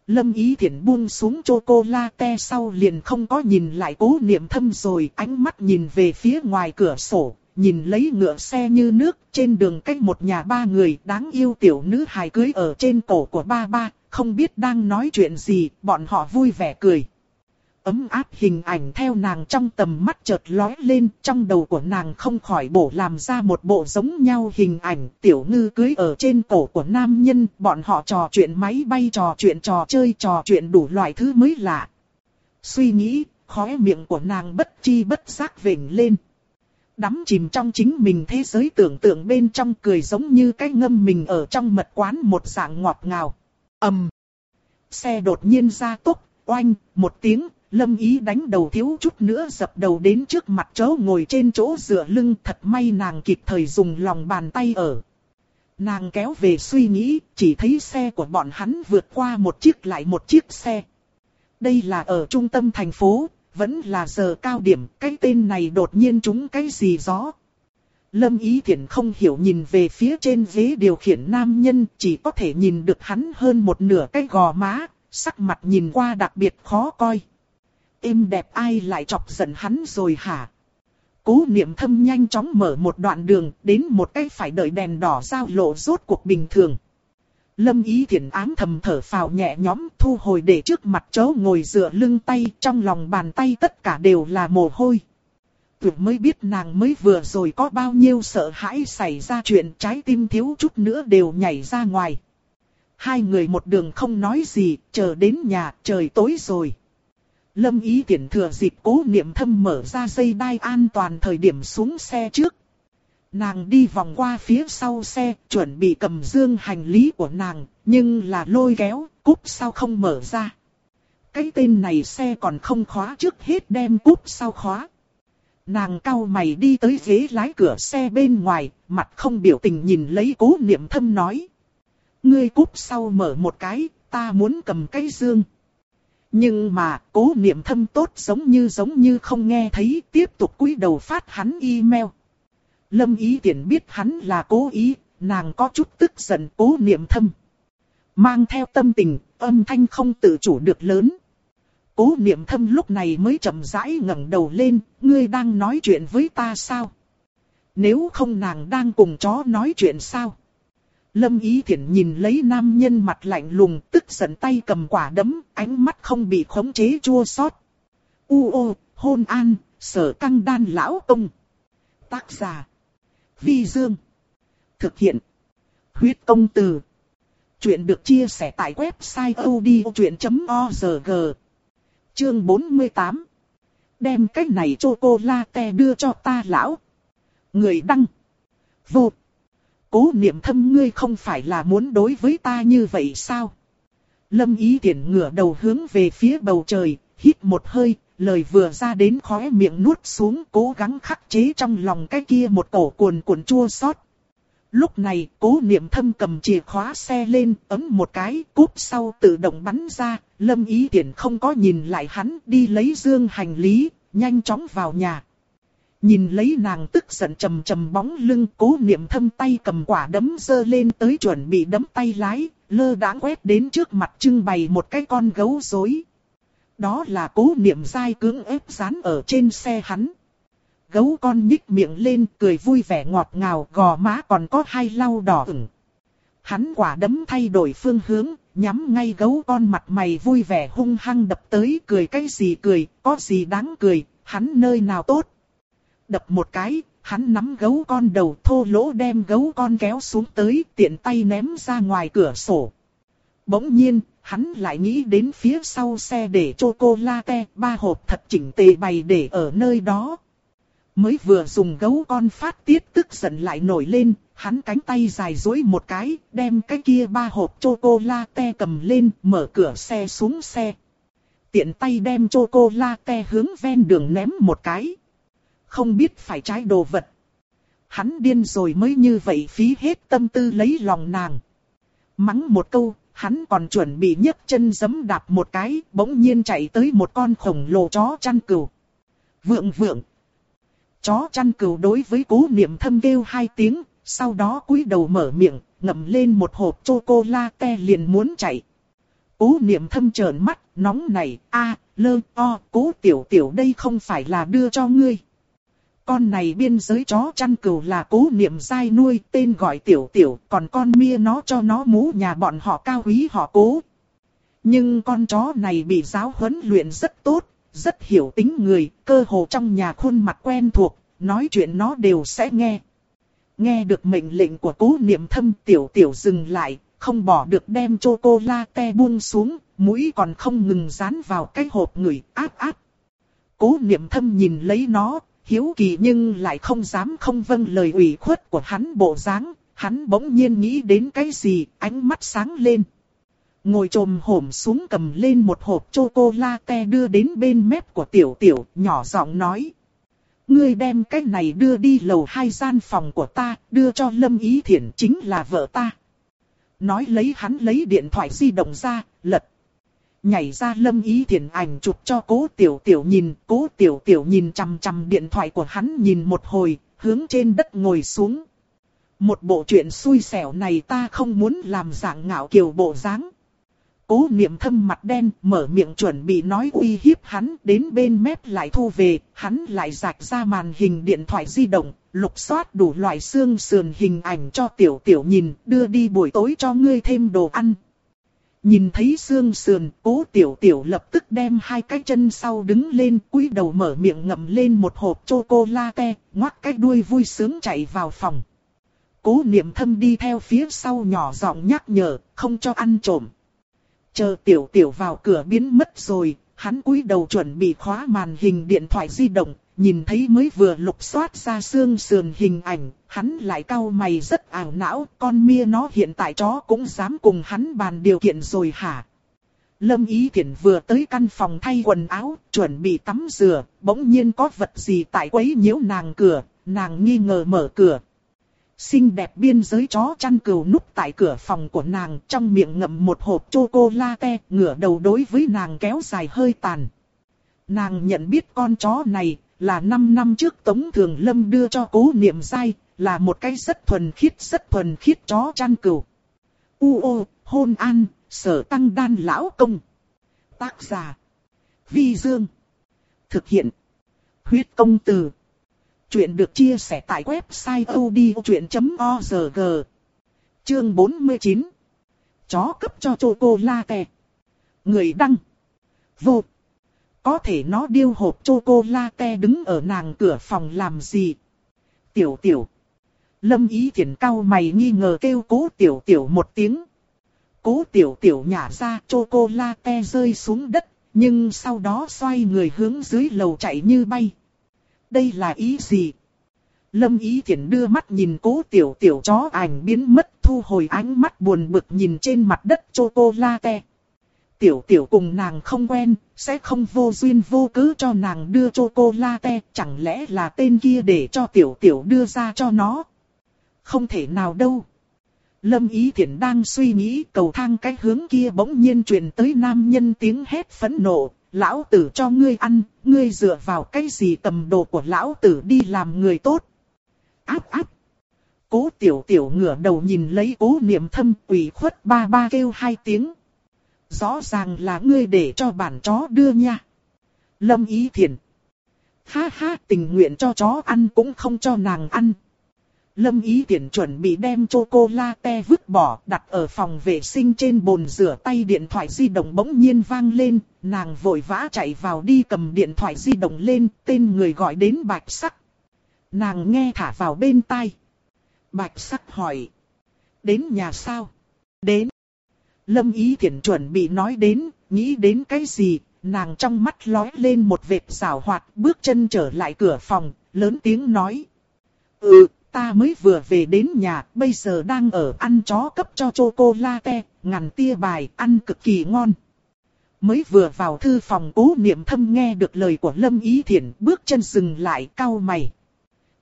Lâm Ý Thiển buông xuống chocolate sau liền không có nhìn lại cố niệm thâm rồi ánh mắt nhìn về phía ngoài cửa sổ, nhìn lấy ngựa xe như nước trên đường cách một nhà ba người đáng yêu tiểu nữ hài cưới ở trên cổ của ba ba, không biết đang nói chuyện gì, bọn họ vui vẻ cười. Ấm áp hình ảnh theo nàng trong tầm mắt chợt lói lên, trong đầu của nàng không khỏi bổ làm ra một bộ giống nhau hình ảnh, tiểu ngư cưới ở trên cổ của nam nhân, bọn họ trò chuyện máy bay trò chuyện trò chơi trò chuyện đủ loại thứ mới lạ. Suy nghĩ, khóe miệng của nàng bất chi bất giác vểnh lên. Đắm chìm trong chính mình thế giới tưởng tượng bên trong cười giống như cái ngâm mình ở trong mật quán một dạng ngọt ngào. ầm, Xe đột nhiên ra tốc, oanh, một tiếng, lâm ý đánh đầu thiếu chút nữa dập đầu đến trước mặt cháu ngồi trên chỗ dựa lưng thật may nàng kịp thời dùng lòng bàn tay ở. Nàng kéo về suy nghĩ, chỉ thấy xe của bọn hắn vượt qua một chiếc lại một chiếc xe. Đây là ở trung tâm thành phố, vẫn là giờ cao điểm, cái tên này đột nhiên trúng cái gì gió. Lâm Ý Thiển không hiểu nhìn về phía trên ghế điều khiển nam nhân, chỉ có thể nhìn được hắn hơn một nửa cái gò má, sắc mặt nhìn qua đặc biệt khó coi. Êm đẹp ai lại chọc giận hắn rồi hả? Cố niệm thâm nhanh chóng mở một đoạn đường, đến một cái phải đợi đèn đỏ giao lộ rốt cuộc bình thường. Lâm ý thiện ám thầm thở phào nhẹ nhõm thu hồi để trước mặt chấu ngồi dựa lưng tay trong lòng bàn tay tất cả đều là mồ hôi. Tuyệt mới biết nàng mới vừa rồi có bao nhiêu sợ hãi xảy ra chuyện trái tim thiếu chút nữa đều nhảy ra ngoài. Hai người một đường không nói gì, chờ đến nhà, trời tối rồi. Lâm ý tiện thừa dịp cố niệm thâm mở ra dây đai an toàn thời điểm xuống xe trước. Nàng đi vòng qua phía sau xe, chuẩn bị cầm dương hành lý của nàng, nhưng là lôi kéo, cúp sau không mở ra. Cái tên này xe còn không khóa trước hết đem cúp sau khóa. Nàng cau mày đi tới ghế lái cửa xe bên ngoài, mặt không biểu tình nhìn lấy cố niệm thâm nói. Ngươi cúp sau mở một cái, ta muốn cầm cái dương. Nhưng mà, cố niệm thâm tốt giống như giống như không nghe thấy, tiếp tục cúi đầu phát hắn email. Lâm ý tiện biết hắn là cố ý, nàng có chút tức giận cố niệm thâm. Mang theo tâm tình, âm thanh không tự chủ được lớn. Cố niệm thâm lúc này mới chậm rãi ngẩng đầu lên, ngươi đang nói chuyện với ta sao? Nếu không nàng đang cùng chó nói chuyện sao? Lâm Ý Thiển nhìn lấy nam nhân mặt lạnh lùng, tức giận tay cầm quả đấm, ánh mắt không bị khống chế chua xót. U ô, hôn an, sở căng đan lão ông. Tác giả. Vi Dương. Thực hiện. Huyết công từ. Chuyện được chia sẻ tại website odchuyện.org. Chương 48. Đem cách này cho cô la te đưa cho ta lão. Người đăng. Vô cố niệm thâm ngươi không phải là muốn đối với ta như vậy sao? Lâm ý tiện ngửa đầu hướng về phía bầu trời, hít một hơi, lời vừa ra đến khóe miệng nuốt xuống cố gắng khắc chế trong lòng cái kia một cổ cuồn cuộn chua xót. Lúc này, cố niệm thâm cầm chìa khóa xe lên, ấm một cái, cúp sau tự động bắn ra, lâm ý tiện không có nhìn lại hắn, đi lấy dương hành lý, nhanh chóng vào nhà. Nhìn lấy nàng tức giận trầm trầm bóng lưng cố niệm thâm tay cầm quả đấm dơ lên tới chuẩn bị đấm tay lái, lơ đãng quét đến trước mặt trưng bày một cái con gấu rối. Đó là cố niệm dai cưỡng ép dán ở trên xe hắn. Gấu con nhích miệng lên cười vui vẻ ngọt ngào gò má còn có hai lau đỏ ửng. Hắn quả đấm thay đổi phương hướng, nhắm ngay gấu con mặt mày vui vẻ hung hăng đập tới cười cái gì cười, có gì đáng cười, hắn nơi nào tốt đập một cái, hắn nắm gấu con đầu thô lỗ đem gấu con kéo xuống tới tiện tay ném ra ngoài cửa sổ. Bỗng nhiên, hắn lại nghĩ đến phía sau xe để chocolate, ba hộp thật chỉnh tề bày để ở nơi đó. Mới vừa dùng gấu con phát tiết tức giận lại nổi lên, hắn cánh tay dài dối một cái, đem cái kia ba hộp chocolate cầm lên, mở cửa xe xuống xe. Tiện tay đem chocolate hướng ven đường ném một cái không biết phải trái đồ vật. Hắn điên rồi mới như vậy phí hết tâm tư lấy lòng nàng. Mắng một câu, hắn còn chuẩn bị nhấc chân giấm đạp một cái, bỗng nhiên chạy tới một con khổng lồ chó chăn cừu. Vượng vượng. Chó chăn cừu đối với cố niệm thâm kêu hai tiếng, sau đó cúi đầu mở miệng, ngậm lên một hộp chocolate liền muốn chạy. cố niệm thâm trợn mắt, nóng này, a lơ, o, cố tiểu tiểu đây không phải là đưa cho ngươi. Con này biên giới chó chăn cừu là cố niệm dai nuôi, tên gọi tiểu tiểu, còn con mia nó cho nó mũ nhà bọn họ cao quý họ cố. Nhưng con chó này bị giáo huấn luyện rất tốt, rất hiểu tính người, cơ hồ trong nhà khuôn mặt quen thuộc, nói chuyện nó đều sẽ nghe. Nghe được mệnh lệnh của cố niệm thâm tiểu tiểu dừng lại, không bỏ được đem chocolate buông xuống, mũi còn không ngừng dán vào cái hộp người áp áp. Cố niệm thâm nhìn lấy nó, hiếu kỳ nhưng lại không dám không vâng lời ủy khuất của hắn bộ dáng, hắn bỗng nhiên nghĩ đến cái gì, ánh mắt sáng lên. Ngồi trồm hổm xuống cầm lên một hộp chocolate đưa đến bên mép của tiểu tiểu, nhỏ giọng nói. Ngươi đem cái này đưa đi lầu hai gian phòng của ta, đưa cho Lâm Ý Thiển chính là vợ ta. Nói lấy hắn lấy điện thoại di động ra, lật. Nhảy ra Lâm Ý thiền ảnh chụp cho cố tiểu tiểu nhìn, cố tiểu tiểu nhìn chằm chằm điện thoại của hắn nhìn một hồi, hướng trên đất ngồi xuống. Một bộ chuyện xui xẻo này ta không muốn làm dạng ngạo kiều bộ dáng. Cố niệm thâm mặt đen, mở miệng chuẩn bị nói uy hiếp hắn, đến bên mép lại thu về, hắn lại rạch ra màn hình điện thoại di động, lục soát đủ loại xương sườn hình ảnh cho tiểu tiểu nhìn, đưa đi buổi tối cho ngươi thêm đồ ăn. Nhìn thấy xương sườn, cố tiểu tiểu lập tức đem hai cái chân sau đứng lên, cúi đầu mở miệng ngậm lên một hộp chocolate, ngoắc cái đuôi vui sướng chạy vào phòng. Cố niệm thâm đi theo phía sau nhỏ giọng nhắc nhở, không cho ăn trộm. Chờ tiểu tiểu vào cửa biến mất rồi, hắn cúi đầu chuẩn bị khóa màn hình điện thoại di động, nhìn thấy mới vừa lục soát ra xương sườn hình ảnh, hắn lại cau mày rất ảo não, con mia nó hiện tại chó cũng dám cùng hắn bàn điều kiện rồi hả? Lâm Ý Thiển vừa tới căn phòng thay quần áo, chuẩn bị tắm rửa, bỗng nhiên có vật gì tại quấy nhiễu nàng cửa, nàng nghi ngờ mở cửa, Xinh đẹp biên giới chó chăn cừu núp tại cửa phòng của nàng trong miệng ngậm một hộp chocolate ngửa đầu đối với nàng kéo dài hơi tàn. Nàng nhận biết con chó này là 5 năm trước Tống Thường Lâm đưa cho cố niệm dai, là một cái rất thuần khiết rất thuần khiết chó chăn cừu. U ô, hôn an, sở tăng đan lão công. Tác giả. Vi Dương. Thực hiện. Huyết công từ. Chuyện được chia sẻ tại website odchuyện.org Chương 49 Chó cấp cho chocolate Người đăng Vột. Có thể nó điêu hộp chocolate đứng ở nàng cửa phòng làm gì Tiểu tiểu Lâm ý thiển cao mày nghi ngờ kêu cố tiểu tiểu một tiếng Cố tiểu tiểu nhả ra chocolate rơi xuống đất, Nhưng sau đó xoay người hướng dưới lầu chạy như bay đây là ý gì? Lâm Ý Thiển đưa mắt nhìn cố tiểu tiểu chó ảnh biến mất, thu hồi ánh mắt buồn bực nhìn trên mặt đất chocolate. Tiểu tiểu cùng nàng không quen, sẽ không vô duyên vô cớ cho nàng đưa chocolate, chẳng lẽ là tên kia để cho tiểu tiểu đưa ra cho nó? Không thể nào đâu. Lâm Ý Thiển đang suy nghĩ cầu thang cái hướng kia bỗng nhiên truyền tới nam nhân tiếng hét phẫn nộ, lão tử cho ngươi ăn, ngươi dựa vào cái gì tầm đồ của lão tử đi làm người tốt. Áp áp. Cố tiểu tiểu ngửa đầu nhìn lấy cố niệm thâm quỷ khuất ba ba kêu hai tiếng. Rõ ràng là ngươi để cho bản chó đưa nha. Lâm ý thiền. Ha ha tình nguyện cho chó ăn cũng không cho nàng ăn. Lâm Ý thiền chuẩn bị đem chocolate vứt bỏ đặt ở phòng vệ sinh trên bồn rửa tay điện thoại di động bỗng nhiên vang lên, nàng vội vã chạy vào đi cầm điện thoại di động lên, tên người gọi đến bạch sắc. Nàng nghe thả vào bên tai. Bạch sắc hỏi. Đến nhà sao? Đến. Lâm Ý Thiển chuẩn bị nói đến, nghĩ đến cái gì, nàng trong mắt lói lên một vệt rào hoạt, bước chân trở lại cửa phòng, lớn tiếng nói. Ừ, ta mới vừa về đến nhà, bây giờ đang ở ăn chó cấp cho chocolate, ngàn tia bài, ăn cực kỳ ngon. Mới vừa vào thư phòng cố niệm thâm nghe được lời của Lâm Ý Thiển, bước chân dừng lại cau mày.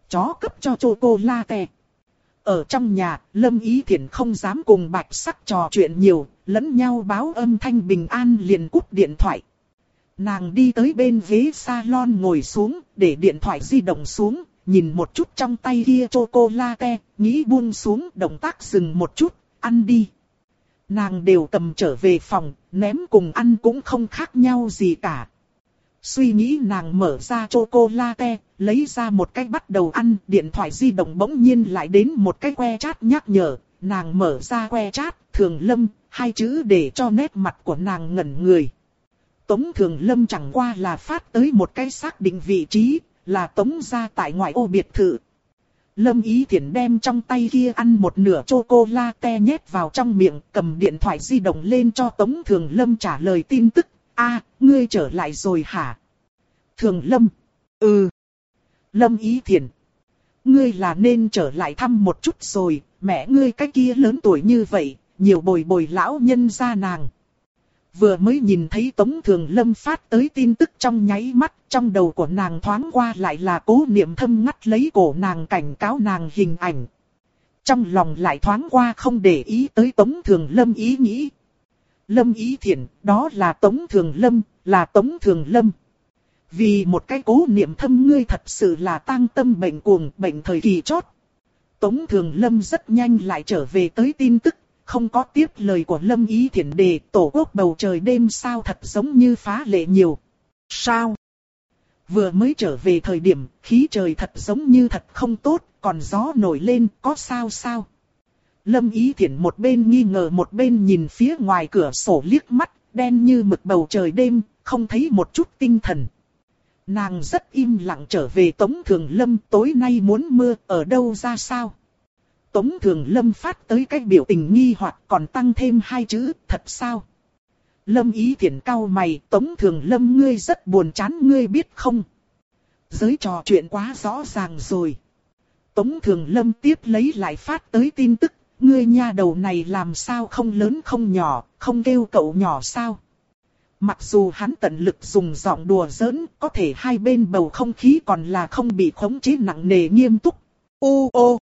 Chó cấp cho chocolate. Ở trong nhà, Lâm Ý Thiển không dám cùng bạch sắc trò chuyện nhiều, lẫn nhau báo âm thanh bình an liền cúp điện thoại. Nàng đi tới bên ghế salon ngồi xuống, để điện thoại di động xuống, nhìn một chút trong tay kia chocolate, nghĩ buông xuống động tác dừng một chút, ăn đi. nàng đều tầm trở về phòng, ném cùng ăn cũng không khác nhau gì cả. Suy nghĩ nàng mở ra chocolate, lấy ra một cái bắt đầu ăn, điện thoại di động bỗng nhiên lại đến một cái que chat nhắc nhở, nàng mở ra que chat, thường lâm, hai chữ để cho nét mặt của nàng ngẩn người. Tống Thường Lâm chẳng qua là phát tới một cái xác định vị trí, là Tống ra tại ngoại ô biệt thự. Lâm Ý Thiển đem trong tay kia ăn một nửa chocolate nhét vào trong miệng, cầm điện thoại di động lên cho Tống Thường Lâm trả lời tin tức a ngươi trở lại rồi hả? Thường Lâm. Ừ. Lâm Ý thiền. Ngươi là nên trở lại thăm một chút rồi, mẹ ngươi cái kia lớn tuổi như vậy, nhiều bồi bồi lão nhân ra nàng. Vừa mới nhìn thấy Tống Thường Lâm phát tới tin tức trong nháy mắt, trong đầu của nàng thoáng qua lại là cố niệm thâm ngắt lấy cổ nàng cảnh cáo nàng hình ảnh. Trong lòng lại thoáng qua không để ý tới Tống Thường Lâm ý nghĩ. Lâm ý thiện, đó là Tống Thường Lâm, là Tống Thường Lâm. Vì một cái cố niệm thâm ngươi thật sự là tăng tâm bệnh cuồng, bệnh thời kỳ chót. Tống Thường Lâm rất nhanh lại trở về tới tin tức không có tiếp lời của Lâm Ý Thiển đề tổ quốc bầu trời đêm sao thật giống như phá lệ nhiều. Sao? Vừa mới trở về thời điểm, khí trời thật giống như thật không tốt, còn gió nổi lên, có sao sao? Lâm Ý Thiển một bên nghi ngờ một bên nhìn phía ngoài cửa sổ liếc mắt, đen như mực bầu trời đêm, không thấy một chút tinh thần. Nàng rất im lặng trở về Tống Thường Lâm tối nay muốn mưa ở đâu ra sao? Tống Thường Lâm phát tới cái biểu tình nghi hoặc còn tăng thêm hai chữ, thật sao? Lâm ý thiển cao mày, Tống Thường Lâm ngươi rất buồn chán ngươi biết không? Giới trò chuyện quá rõ ràng rồi. Tống Thường Lâm tiếp lấy lại phát tới tin tức, ngươi nha đầu này làm sao không lớn không nhỏ, không kêu cậu nhỏ sao? Mặc dù hắn tận lực dùng giọng đùa giỡn, có thể hai bên bầu không khí còn là không bị khống chế nặng nề nghiêm túc. Ô ô